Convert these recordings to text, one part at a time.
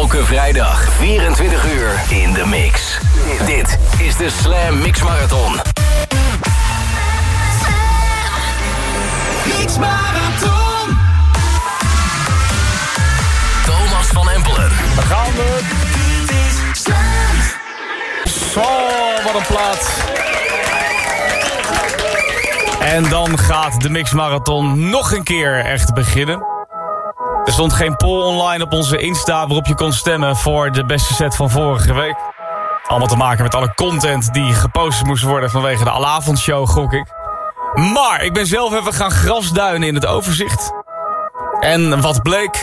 Elke vrijdag 24 uur in de mix. Dit is de Slam Mix Marathon. Mix Marathon. Thomas van Empelen. Daar gaan we. Dit is Slam. Zo, wat een plaat. En dan gaat de Mix Marathon nog een keer echt beginnen. Er stond geen poll online op onze Insta waarop je kon stemmen voor de beste set van vorige week. Allemaal te maken met alle content die gepost moest worden vanwege de alavondshow, gok ik. Maar ik ben zelf even gaan grasduinen in het overzicht. En wat bleek?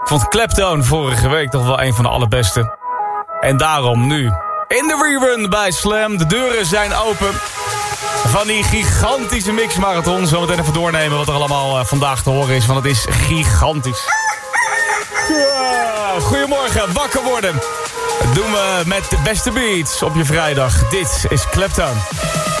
Ik vond Clapton vorige week toch wel een van de allerbeste. En daarom nu in de rerun bij Slam. De deuren zijn open van die gigantische mixmarathon. Zometeen even doornemen wat er allemaal eh, vandaag te horen is. Want het is gigantisch. Goedemorgen, wakker worden. Dat doen we met de beste beats op je vrijdag. Dit is Clapton.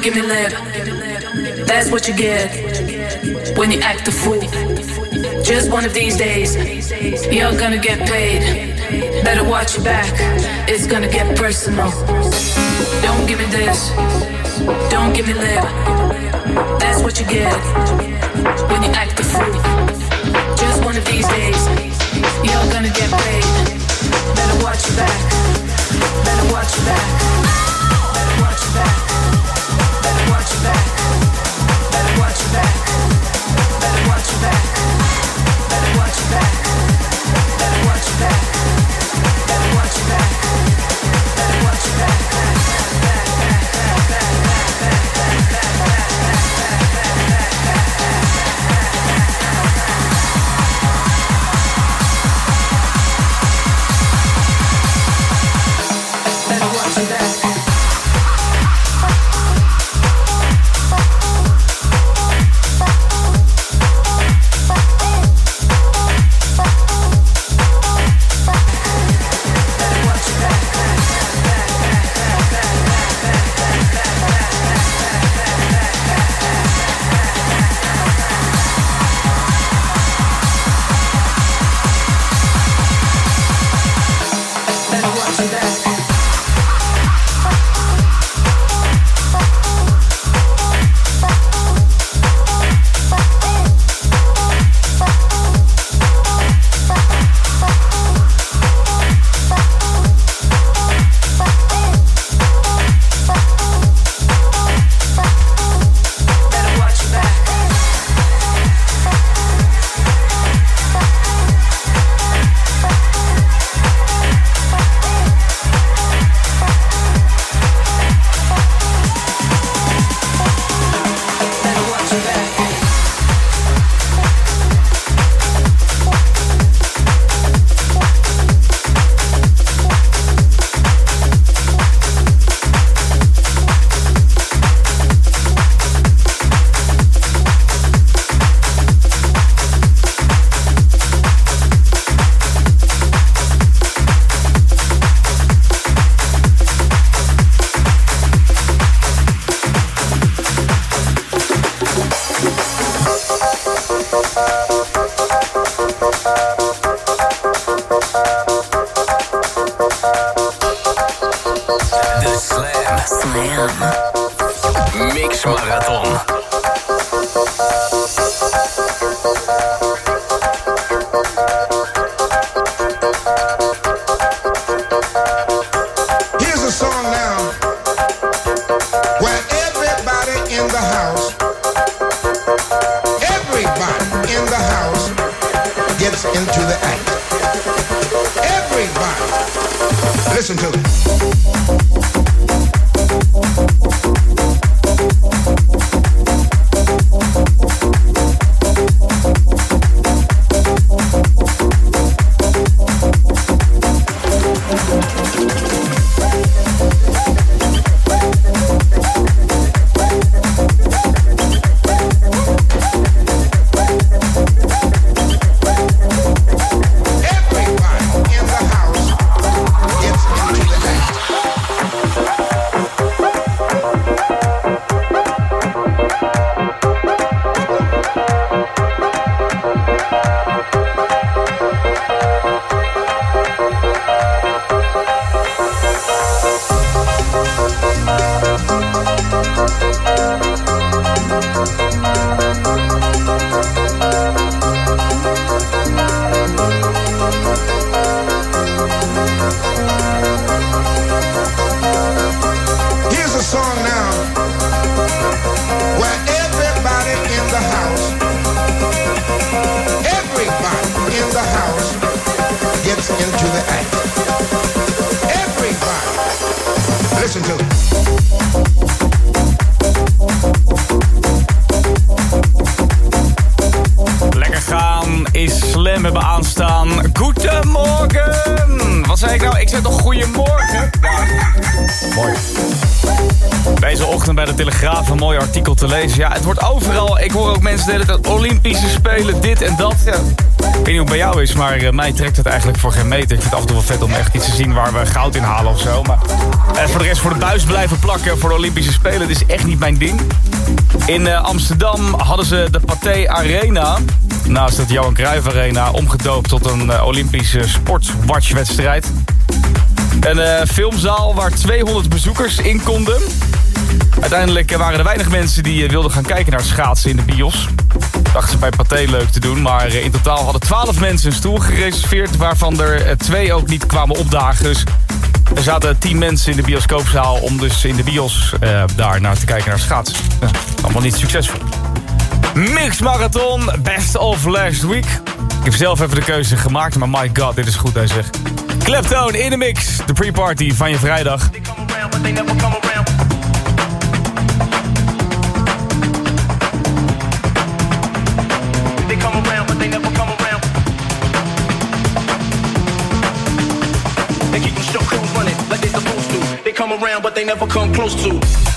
Don't give me lip. That's what you get when you act a fool. Just one of these days, you're gonna get paid. Better watch your back, it's gonna get personal. Don't give me this, don't give me lip. That's what you get when you act a fool. Just one of these days, you're gonna get paid. Better watch your back, better watch your back, Watch that. Eh, mij trekt het eigenlijk voor geen meter. Ik vind het af en toe wel vet om echt iets te zien waar we goud in halen of zo. Maar eh, voor de rest voor de buis blijven plakken voor de Olympische Spelen, dat is echt niet mijn ding. In eh, Amsterdam hadden ze de Pathé Arena, naast het Johan Cruijff Arena, omgedoopt tot een Olympische sportwatchwedstrijd. Een filmzaal waar 200 bezoekers in konden. Uiteindelijk waren er weinig mensen die wilden gaan kijken naar schaatsen in de bios. Dachten ze bij Pathé leuk te doen, maar eh, in totaal hadden 12 mensen een stoel gereserveerd... waarvan er eh, twee ook niet kwamen opdagen. Dus er zaten 10 mensen in de bioscoopzaal om dus in de bios eh, daar naar te kijken naar schaatsen. Ja, allemaal niet succesvol. Mix Marathon, best of last week. Ik heb zelf even de keuze gemaakt, maar my god, dit is goed, hij zegt. Kleptoon in de mix, de pre-party van je vrijdag. They come around, but they never come. Around, but they never come close to.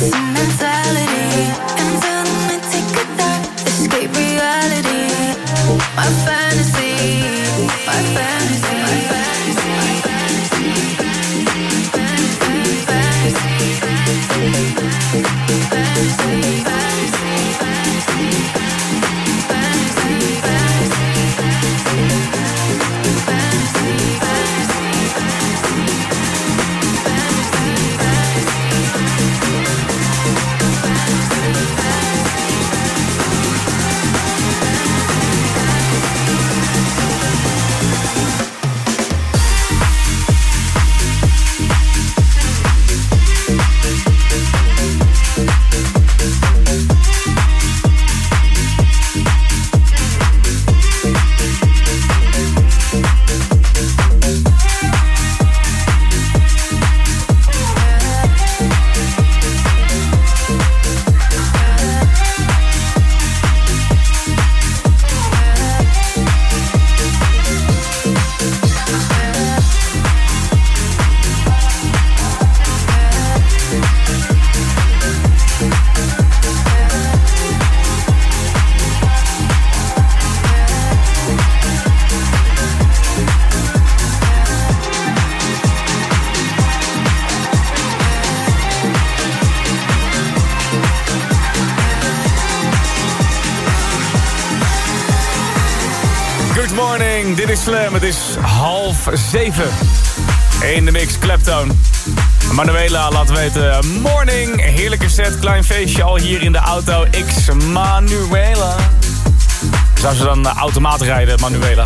Listen Slam. Het is half zeven. In de mix, Claptown. Manuela laat weten, morning. Heerlijke set, klein feestje al hier in de auto. X Manuela. Zou ze dan uh, automaat rijden, Manuela.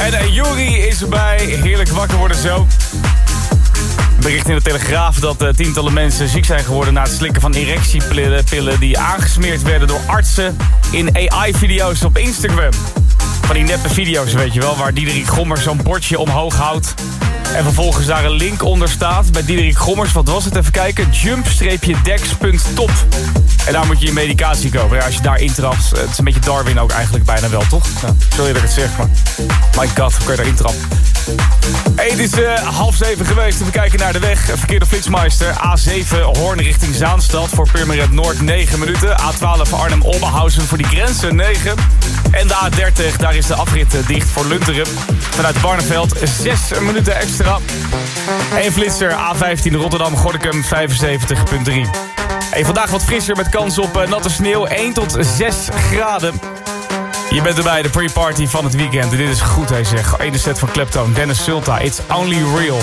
En uh, Juri is erbij. Heerlijk wakker worden zo. Bericht in de Telegraaf dat uh, tientallen mensen ziek zijn geworden... na het slikken van erectiepillen pillen die aangesmeerd werden door artsen... in AI-video's op Instagram. Van die neppe video's, weet je wel, waar Diederik Gommers zo'n bordje omhoog houdt. En vervolgens daar een link onder staat bij Diederik Gommers. Wat was het? Even kijken. Jump-dex.top. En daar moet je je medicatie kopen. Ja, als je daar intrapt, het is een beetje Darwin ook eigenlijk bijna wel, toch? Ja, sorry dat ik het zeg, maar... My god, hoe kan je daar intrappen? Hey, het is eh, half zeven geweest. We kijken naar de weg. Verkeerde flitsmeister. A7 Hoorn richting Zaanstad. Voor Purmerend Noord 9 minuten. A12 Arnhem-Oberhausen voor die grenzen 9. En de A30, daar is de afrit eh, dicht voor Lunteren. Vanuit Barneveld 6 minuten extra. En flitser A15 Rotterdam-Gordekum 75.3. Hey, vandaag wat frisser met kans op eh, natte sneeuw. 1 tot 6 graden. Je bent erbij, de pre-party van het weekend. En dit is goed, hij zegt. Ene set van Kleptoon, Dennis Sulta. It's only real.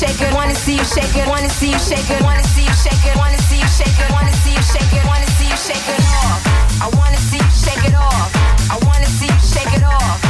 shake it, wanna see you shake it, wanna see you shake it, wanna see you shake it, wanna see you shake it, wanna see you shake it, wanna see you shake it off. I wanna see you shake it off. I wanna see you shake it off.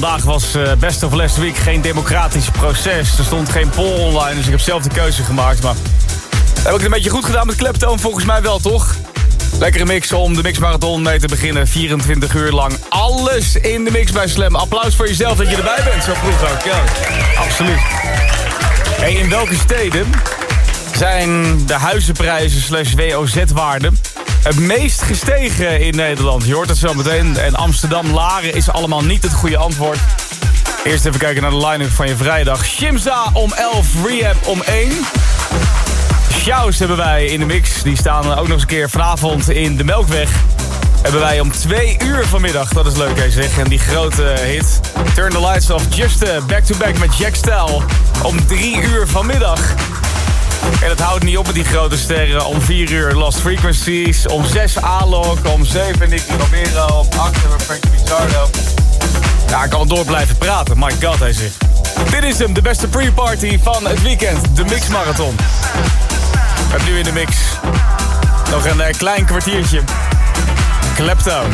Vandaag was eh, best of last week geen democratisch proces. Er stond geen poll online, dus ik heb zelf de keuze gemaakt. Maar heb ik het een beetje goed gedaan met kleptoon? Volgens mij wel, toch? Lekkere mix om de mixmarathon mee te beginnen. 24 uur lang alles in de mix bij Slam. Applaus voor jezelf dat je erbij bent, zo vroeg ook. Ja, absoluut. Hey, in welke steden zijn de huizenprijzen slash WOZ-waarden het meest gestegen in Nederland? Je hoort het zo meteen. En Amsterdam-Laren is allemaal niet het goede antwoord. Eerst even kijken naar de line-up van je vrijdag. Shimza om 11, Rehab om 1. Shows hebben wij in de mix. Die staan ook nog eens een keer vanavond in de Melkweg. Hebben wij om 2 uur vanmiddag. Dat is leuk, hè, zeg. En die grote hit. Turn the Lights Off. Just back-to-back met Jack Style. Om 3 uur vanmiddag. En het houdt niet op met die grote sterren. Om 4 uur Lost Frequencies. Om 6 Alok. Om 7 Nicky Romero. Om 8 hebben we Frankie Pizzardo. Ja, ik kan door blijven praten. My god, hij zegt. Dit is hem, de beste pre-party van het weekend. De Mix Marathon. We hebben nu in de mix nog een eh, klein kwartiertje. Kleptoon.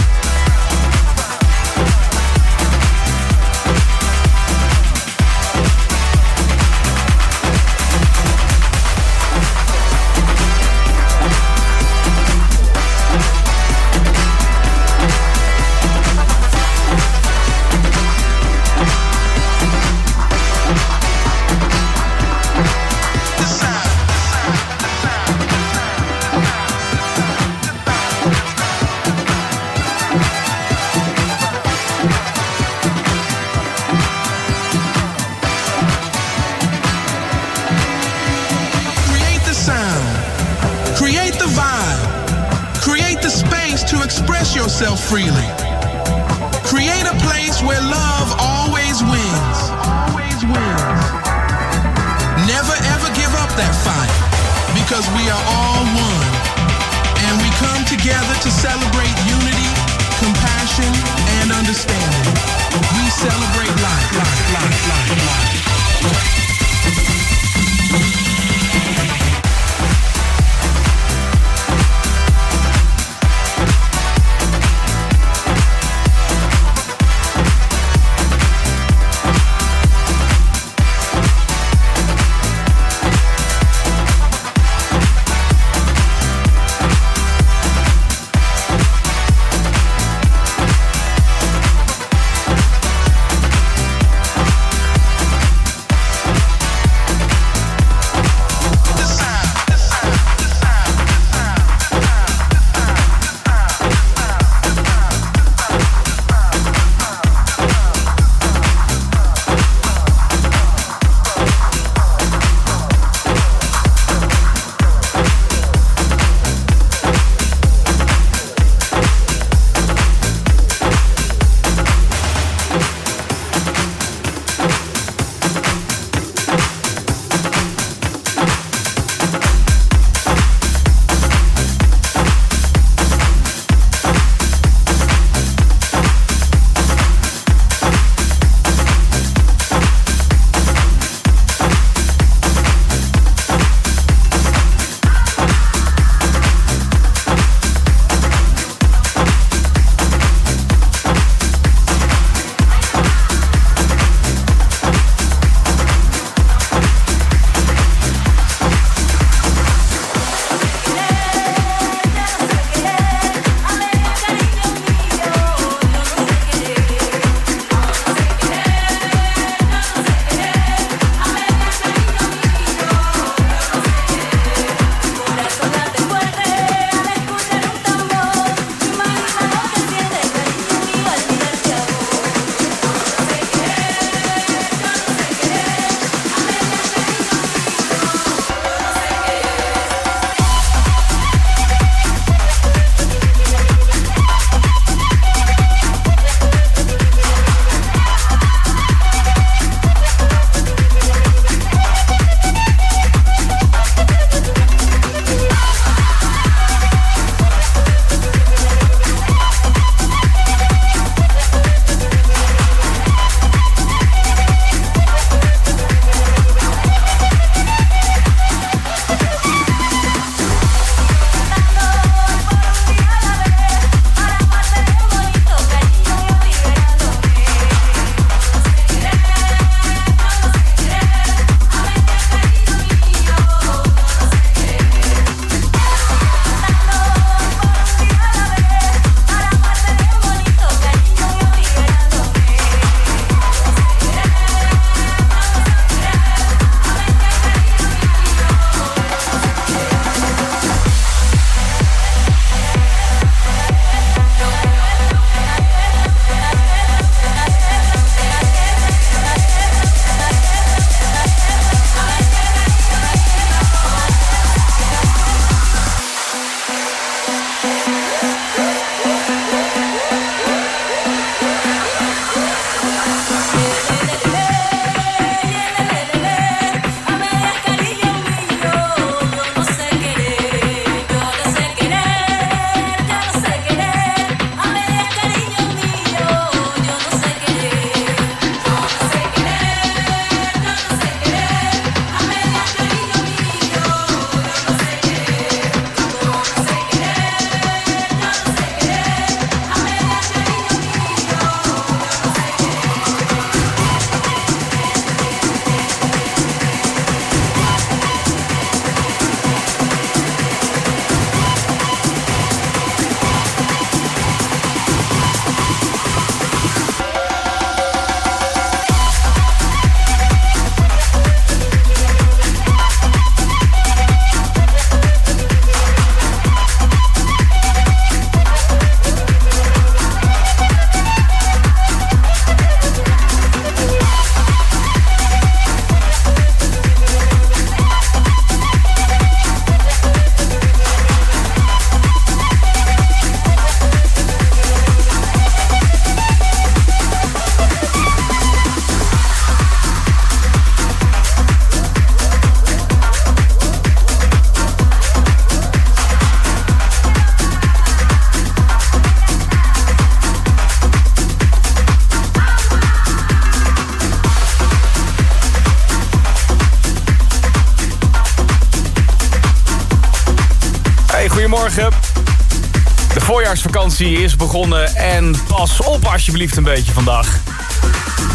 De voorjaarsvakantie is begonnen en pas op alsjeblieft een beetje vandaag.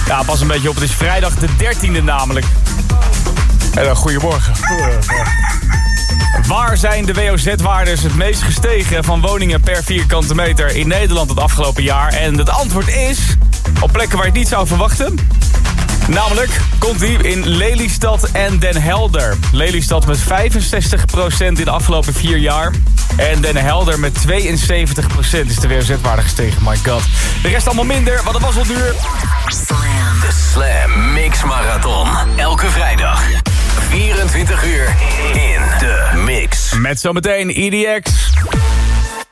Ja, pas een beetje op. Het is vrijdag de 13e namelijk. En dan goedemorgen. Waar zijn de WOZ-waardes het meest gestegen van woningen per vierkante meter in Nederland het afgelopen jaar? En het antwoord is op plekken waar je het niet zou verwachten. Namelijk komt die in Lelystad en Den Helder. Lelystad met 65% in de afgelopen vier jaar. En Den Helder met 72% is de WOZ-waarde gestegen. My god. De rest allemaal minder, want het was al duur. De Slam Mix Marathon. Elke vrijdag. 24 uur in de mix. Met zometeen EDX.